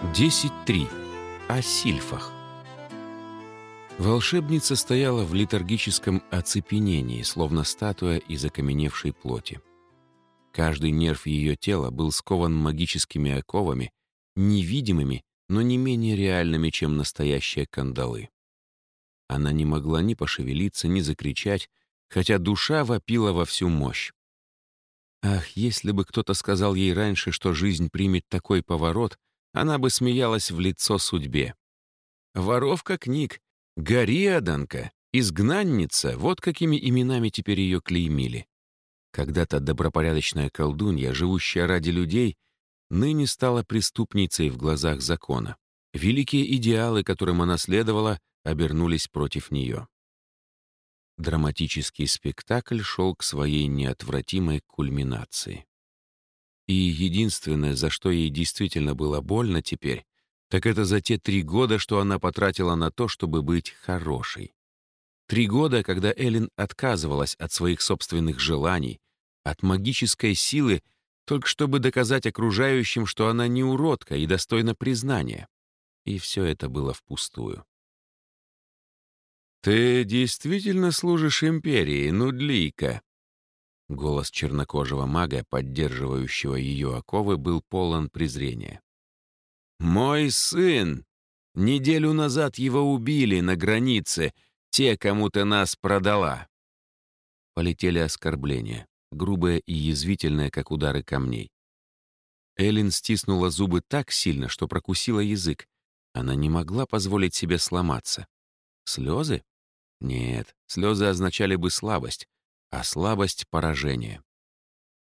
10.3. О сильфах. Волшебница стояла в литургическом оцепенении, словно статуя из окаменевшей плоти. Каждый нерв ее тела был скован магическими оковами, невидимыми, но не менее реальными, чем настоящие кандалы. Она не могла ни пошевелиться, ни закричать, хотя душа вопила во всю мощь. Ах, если бы кто-то сказал ей раньше, что жизнь примет такой поворот, она бы смеялась в лицо судьбе. Воровка книг, Гориаданка, изгнанница — вот какими именами теперь ее клеймили. Когда-то добропорядочная колдунья, живущая ради людей, ныне стала преступницей в глазах закона. Великие идеалы, которым она следовала, обернулись против нее. Драматический спектакль шел к своей неотвратимой кульминации. И единственное, за что ей действительно было больно теперь, так это за те три года, что она потратила на то, чтобы быть хорошей. Три года, когда Эллен отказывалась от своих собственных желаний, от магической силы, только чтобы доказать окружающим, что она не уродка и достойна признания. И все это было впустую. «Ты действительно служишь империи, нудлийка?» Голос чернокожего мага, поддерживающего ее оковы, был полон презрения. «Мой сын! Неделю назад его убили на границе, те, кому ты нас продала!» Полетели оскорбления, грубые и язвительные, как удары камней. Эллен стиснула зубы так сильно, что прокусила язык. Она не могла позволить себе сломаться. Слезы? Нет, слезы означали бы слабость, а слабость — поражение.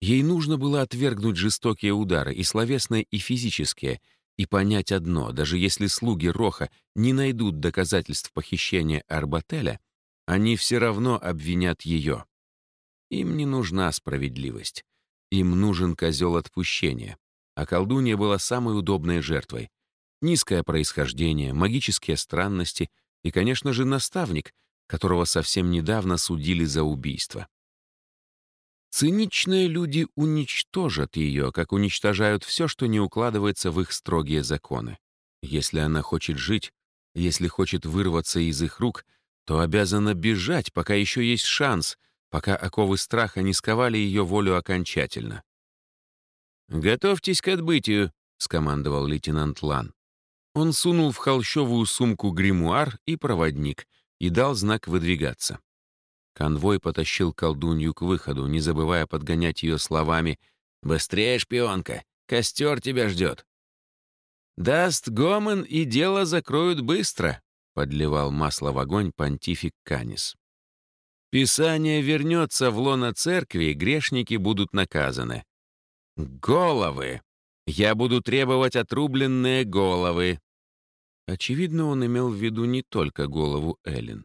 Ей нужно было отвергнуть жестокие удары, и словесные, и физические, и понять одно, даже если слуги Роха не найдут доказательств похищения Арбателя, они все равно обвинят ее. Им не нужна справедливость. Им нужен козел отпущения. А колдунья была самой удобной жертвой. Низкое происхождение, магические странности и, конечно же, наставник — которого совсем недавно судили за убийство. Циничные люди уничтожат ее, как уничтожают все, что не укладывается в их строгие законы. Если она хочет жить, если хочет вырваться из их рук, то обязана бежать, пока еще есть шанс, пока оковы страха не сковали ее волю окончательно. «Готовьтесь к отбытию», — скомандовал лейтенант Лан. Он сунул в холщовую сумку гримуар и проводник, и дал знак выдвигаться. Конвой потащил колдунью к выходу, не забывая подгонять ее словами «Быстрее, шпионка! Костер тебя ждет!» «Даст гомон, и дело закроют быстро», — подливал масло в огонь понтифик Канис. «Писание вернется в лоно церкви, грешники будут наказаны. Головы! Я буду требовать отрубленные головы!» Очевидно, он имел в виду не только голову Эллен.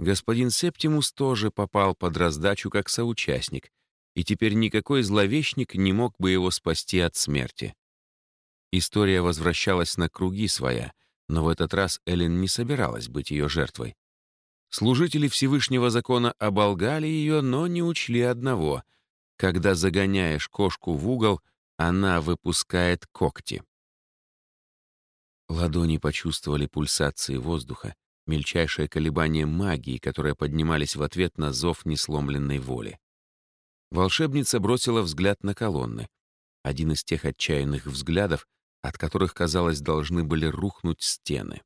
Господин Септимус тоже попал под раздачу как соучастник, и теперь никакой зловещник не мог бы его спасти от смерти. История возвращалась на круги своя, но в этот раз Эллен не собиралась быть ее жертвой. Служители Всевышнего закона оболгали ее, но не учли одного. Когда загоняешь кошку в угол, она выпускает когти. Ладони почувствовали пульсации воздуха, мельчайшее колебание магии, которые поднимались в ответ на зов несломленной воли. Волшебница бросила взгляд на колонны. Один из тех отчаянных взглядов, от которых, казалось, должны были рухнуть стены.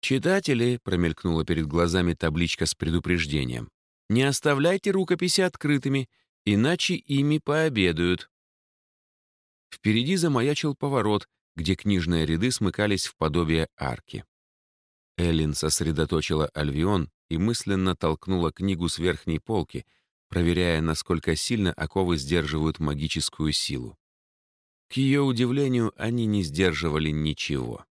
«Читатели», — промелькнула перед глазами табличка с предупреждением, «не оставляйте рукописи открытыми, иначе ими пообедают». Впереди замаячил поворот, где книжные ряды смыкались в подобие арки. Эллин сосредоточила альвион и мысленно толкнула книгу с верхней полки, проверяя, насколько сильно оковы сдерживают магическую силу. К ее удивлению, они не сдерживали ничего.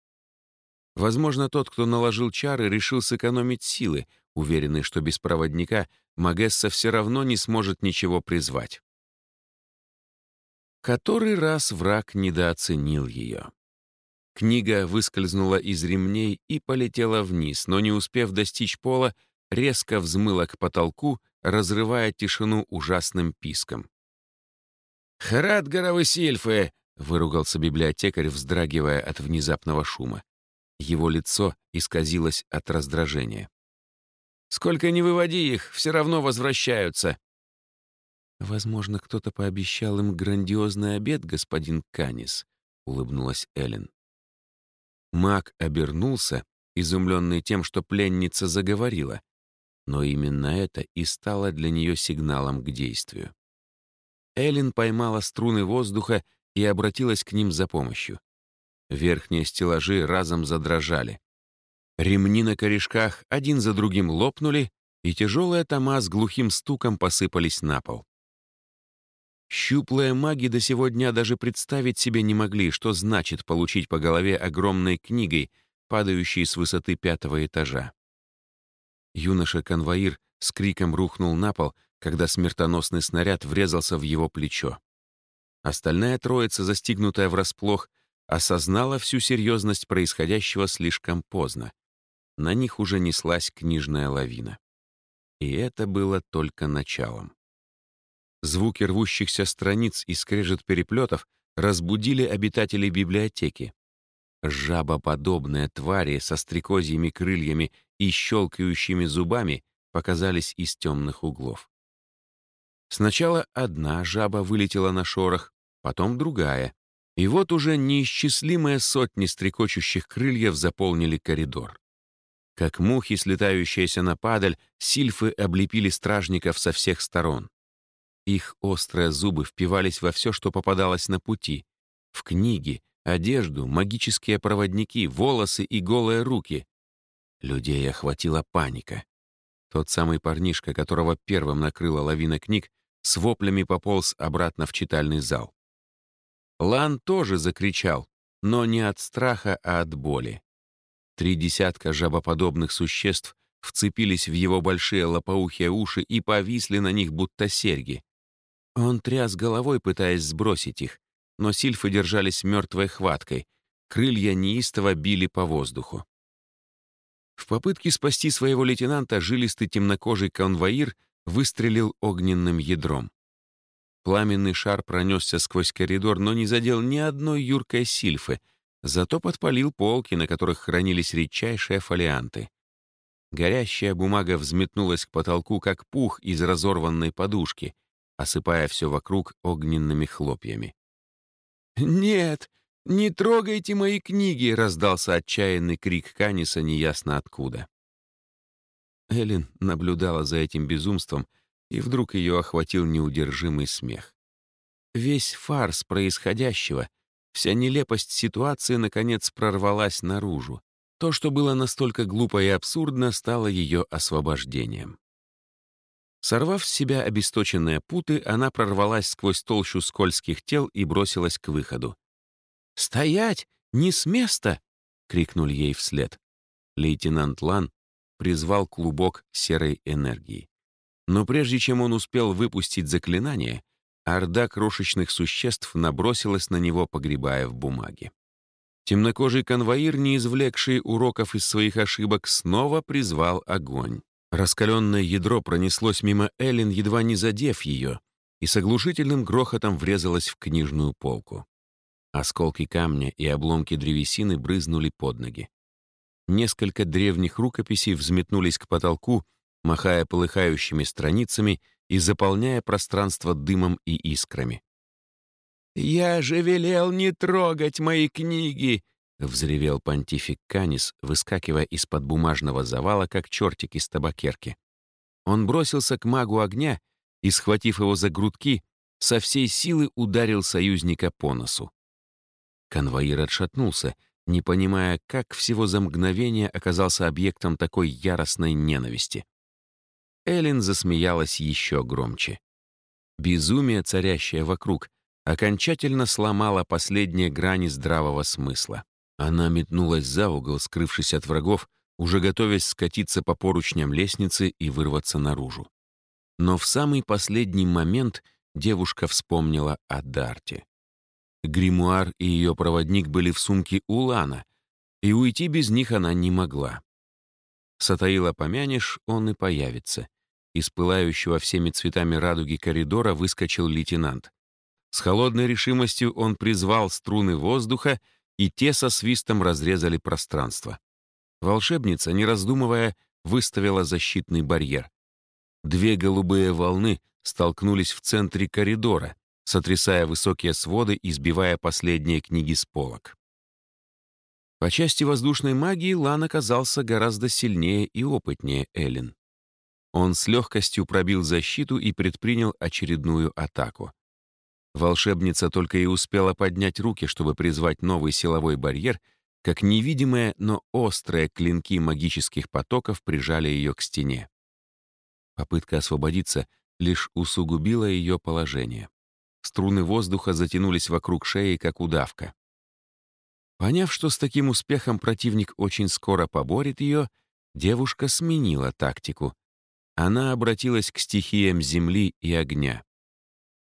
Возможно, тот, кто наложил чары, решил сэкономить силы, уверенный, что без проводника Магесса все равно не сможет ничего призвать. Который раз враг недооценил ее. Книга выскользнула из ремней и полетела вниз, но не успев достичь пола, резко взмыла к потолку, разрывая тишину ужасным писком. «Храд, горовы сильфы! — выругался библиотекарь, вздрагивая от внезапного шума. Его лицо исказилось от раздражения. «Сколько не выводи их, все равно возвращаются!» «Возможно, кто-то пообещал им грандиозный обед, господин Канис», — улыбнулась Эллен. Маг обернулся, изумленный тем, что пленница заговорила, но именно это и стало для нее сигналом к действию. Эллен поймала струны воздуха и обратилась к ним за помощью. Верхние стеллажи разом задрожали. Ремни на корешках один за другим лопнули, и тяжелые тома с глухим стуком посыпались на пол. Щуплые маги до сего дня даже представить себе не могли, что значит получить по голове огромной книгой, падающей с высоты пятого этажа. Юноша-конвоир с криком рухнул на пол, когда смертоносный снаряд врезался в его плечо. Остальная троица, застигнутая врасплох, осознала всю серьезность происходящего слишком поздно. На них уже неслась книжная лавина. И это было только началом. Звуки рвущихся страниц и скрежет переплетов разбудили обитателей библиотеки. Жабоподобные твари со стрекозьими крыльями и щелкающими зубами показались из темных углов. Сначала одна жаба вылетела на шорох, потом другая, и вот уже неисчислимые сотни стрекочущих крыльев заполнили коридор. Как мухи, слетающиеся на падаль, сильфы облепили стражников со всех сторон. Их острые зубы впивались во все, что попадалось на пути. В книги, одежду, магические проводники, волосы и голые руки. Людей охватила паника. Тот самый парнишка, которого первым накрыла лавина книг, с воплями пополз обратно в читальный зал. Лан тоже закричал, но не от страха, а от боли. Три десятка жабоподобных существ вцепились в его большие лопоухие уши и повисли на них, будто серьги. Он тряс головой, пытаясь сбросить их, но сильфы держались мертвой хваткой, крылья неистово били по воздуху. В попытке спасти своего лейтенанта жилистый темнокожий конвоир выстрелил огненным ядром. Пламенный шар пронесся сквозь коридор, но не задел ни одной юркой сильфы, зато подпалил полки, на которых хранились редчайшие фолианты. Горящая бумага взметнулась к потолку, как пух из разорванной подушки, осыпая все вокруг огненными хлопьями. «Нет, не трогайте мои книги!» — раздался отчаянный крик Каниса неясно откуда. Эллен наблюдала за этим безумством, и вдруг ее охватил неудержимый смех. Весь фарс происходящего, вся нелепость ситуации, наконец, прорвалась наружу. То, что было настолько глупо и абсурдно, стало ее освобождением. Сорвав с себя обесточенные путы, она прорвалась сквозь толщу скользких тел и бросилась к выходу. «Стоять! Не с места!» — крикнули ей вслед. Лейтенант Лан призвал клубок серой энергии. Но прежде чем он успел выпустить заклинание, орда крошечных существ набросилась на него, погребая в бумаге. Темнокожий конвоир, не извлекший уроков из своих ошибок, снова призвал огонь. Раскаленное ядро пронеслось мимо Эллен, едва не задев ее, и с оглушительным грохотом врезалось в книжную полку. Осколки камня и обломки древесины брызнули под ноги. Несколько древних рукописей взметнулись к потолку, махая полыхающими страницами и заполняя пространство дымом и искрами. «Я же велел не трогать мои книги!» — взревел понтифик Канис, выскакивая из-под бумажного завала, как чертик из табакерки. Он бросился к магу огня и, схватив его за грудки, со всей силы ударил союзника по носу. Конвоир отшатнулся, не понимая, как всего за мгновение оказался объектом такой яростной ненависти. Эллен засмеялась еще громче. Безумие, царящее вокруг, окончательно сломало последние грани здравого смысла. Она метнулась за угол, скрывшись от врагов, уже готовясь скатиться по поручням лестницы и вырваться наружу. Но в самый последний момент девушка вспомнила о Дарте. Гримуар и ее проводник были в сумке Улана, и уйти без них она не могла. Сатаила помянешь, он и появится. Из пылающего всеми цветами радуги коридора выскочил лейтенант. С холодной решимостью он призвал струны воздуха, и те со свистом разрезали пространство. Волшебница, не раздумывая, выставила защитный барьер. Две голубые волны столкнулись в центре коридора, сотрясая высокие своды и сбивая последние книги с полок. По части воздушной магии Лан оказался гораздо сильнее и опытнее Эллен. Он с легкостью пробил защиту и предпринял очередную атаку. Волшебница только и успела поднять руки, чтобы призвать новый силовой барьер, как невидимые, но острые клинки магических потоков прижали ее к стене. Попытка освободиться лишь усугубила ее положение. Струны воздуха затянулись вокруг шеи, как удавка. Поняв, что с таким успехом противник очень скоро поборет ее, девушка сменила тактику. Она обратилась к стихиям земли и огня.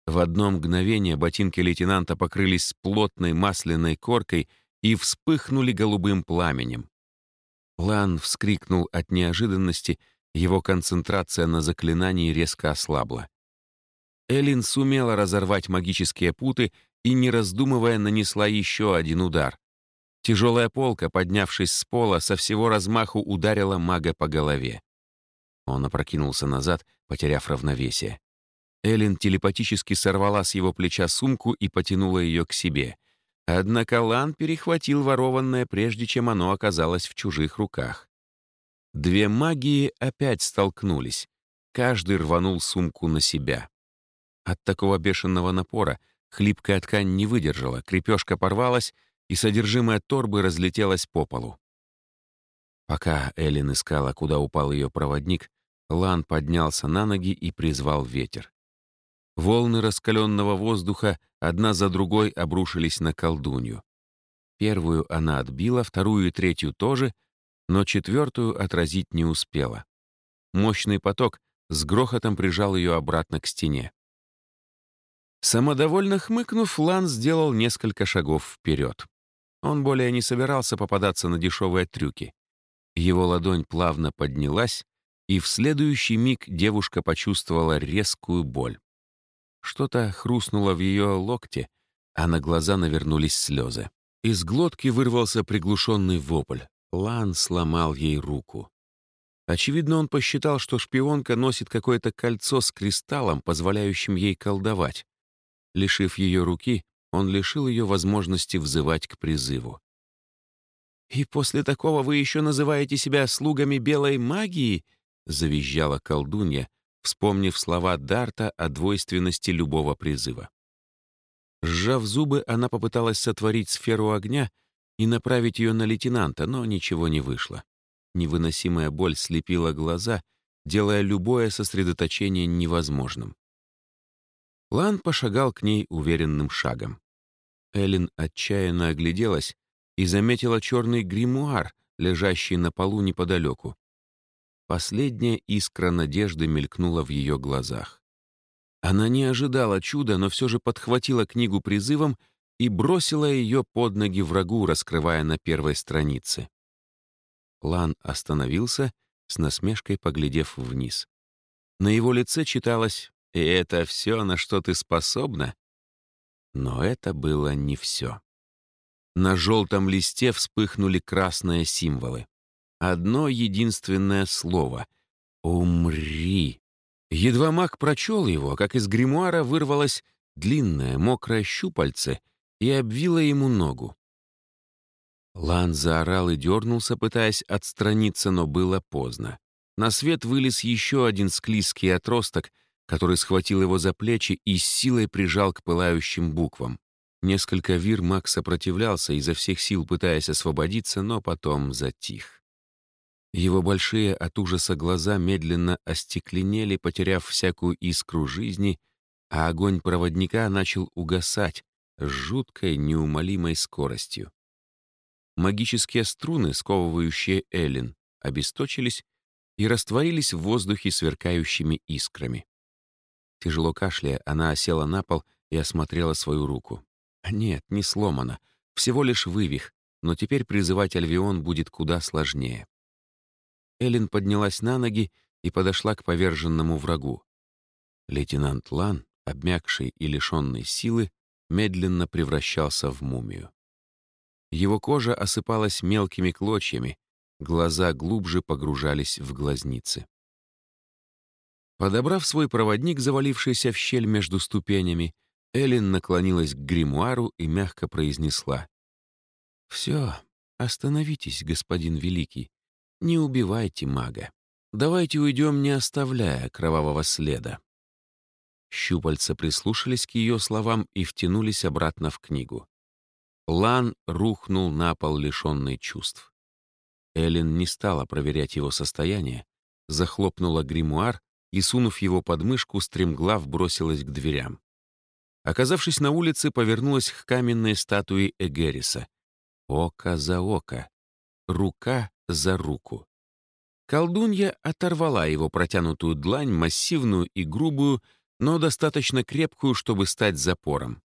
В одно мгновение ботинки лейтенанта покрылись плотной масляной коркой и вспыхнули голубым пламенем. Лан вскрикнул от неожиданности, его концентрация на заклинании резко ослабла. Элин сумела разорвать магические путы и, не раздумывая, нанесла еще один удар. Тяжелая полка, поднявшись с пола, со всего размаху ударила мага по голове. Он опрокинулся назад, потеряв равновесие. Элин телепатически сорвала с его плеча сумку и потянула ее к себе. Однако Лан перехватил ворованное, прежде чем оно оказалось в чужих руках. Две магии опять столкнулись. Каждый рванул сумку на себя. От такого бешеного напора хлипкая ткань не выдержала, крепежка порвалась, и содержимое торбы разлетелось по полу. Пока Эллен искала, куда упал ее проводник, Лан поднялся на ноги и призвал ветер. Волны раскаленного воздуха одна за другой обрушились на колдунью. Первую она отбила, вторую и третью тоже, но четвертую отразить не успела. Мощный поток с грохотом прижал ее обратно к стене. Самодовольно хмыкнув, Лан сделал несколько шагов вперед. Он более не собирался попадаться на дешевые трюки. Его ладонь плавно поднялась, и в следующий миг девушка почувствовала резкую боль. Что-то хрустнуло в ее локте, а на глаза навернулись слезы. Из глотки вырвался приглушенный вопль. Лан сломал ей руку. Очевидно, он посчитал, что шпионка носит какое-то кольцо с кристаллом, позволяющим ей колдовать. Лишив ее руки, он лишил ее возможности взывать к призыву. «И после такого вы еще называете себя слугами белой магии?» — завизжала колдунья, вспомнив слова Дарта о двойственности любого призыва. Сжав зубы, она попыталась сотворить сферу огня и направить ее на лейтенанта, но ничего не вышло. Невыносимая боль слепила глаза, делая любое сосредоточение невозможным. Лан пошагал к ней уверенным шагом. Эллен отчаянно огляделась и заметила черный гримуар, лежащий на полу неподалеку. Последняя искра надежды мелькнула в ее глазах. Она не ожидала чуда, но все же подхватила книгу призывом и бросила ее под ноги врагу, раскрывая на первой странице. Лан остановился, с насмешкой поглядев вниз. На его лице читалось и это все, на что ты способна? Но это было не все. На желтом листе вспыхнули красные символы. Одно единственное слово — «Умри». Едва маг прочел его, как из гримуара вырвалось длинное мокрое щупальце и обвило ему ногу. Лан заорал и дернулся, пытаясь отстраниться, но было поздно. На свет вылез еще один склизкий отросток — который схватил его за плечи и с силой прижал к пылающим буквам. Несколько вир Макс сопротивлялся, изо всех сил пытаясь освободиться, но потом затих. Его большие от ужаса глаза медленно остекленели, потеряв всякую искру жизни, а огонь проводника начал угасать с жуткой неумолимой скоростью. Магические струны, сковывающие Эллен, обесточились и растворились в воздухе сверкающими искрами. Тяжело кашляя, она осела на пол и осмотрела свою руку. Нет, не сломана, всего лишь вывих, но теперь призывать Альвион будет куда сложнее. Эллен поднялась на ноги и подошла к поверженному врагу. Лейтенант Лан обмякший и лишенный силы, медленно превращался в мумию. Его кожа осыпалась мелкими клочьями, глаза глубже погружались в глазницы. Подобрав свой проводник, завалившийся в щель между ступенями, Эллен наклонилась к гримуару и мягко произнесла. «Все, остановитесь, господин Великий. Не убивайте мага. Давайте уйдем, не оставляя кровавого следа». Щупальца прислушались к ее словам и втянулись обратно в книгу. Лан рухнул на пол, лишенный чувств. Эллен не стала проверять его состояние, захлопнула гримуар и, сунув его под мышку, стремглав бросилась к дверям. Оказавшись на улице, повернулась к каменной статуе Эгериса. Око за око, рука за руку. Колдунья оторвала его протянутую длань, массивную и грубую, но достаточно крепкую, чтобы стать запором.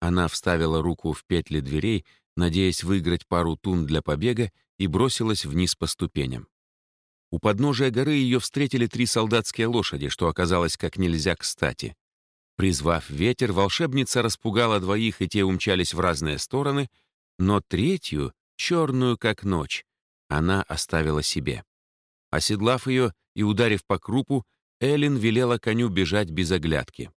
Она вставила руку в петли дверей, надеясь выиграть пару тун для побега, и бросилась вниз по ступеням. У подножия горы ее встретили три солдатские лошади, что оказалось как нельзя кстати. Призвав ветер, волшебница распугала двоих, и те умчались в разные стороны, но третью, черную как ночь, она оставила себе. Оседлав ее и ударив по крупу, Эллен велела коню бежать без оглядки.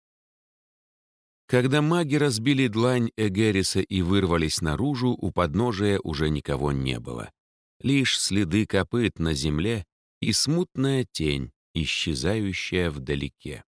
Когда маги разбили длань Эгериса и вырвались наружу, у подножия уже никого не было. Лишь следы копыт на земле и смутная тень, исчезающая вдалеке.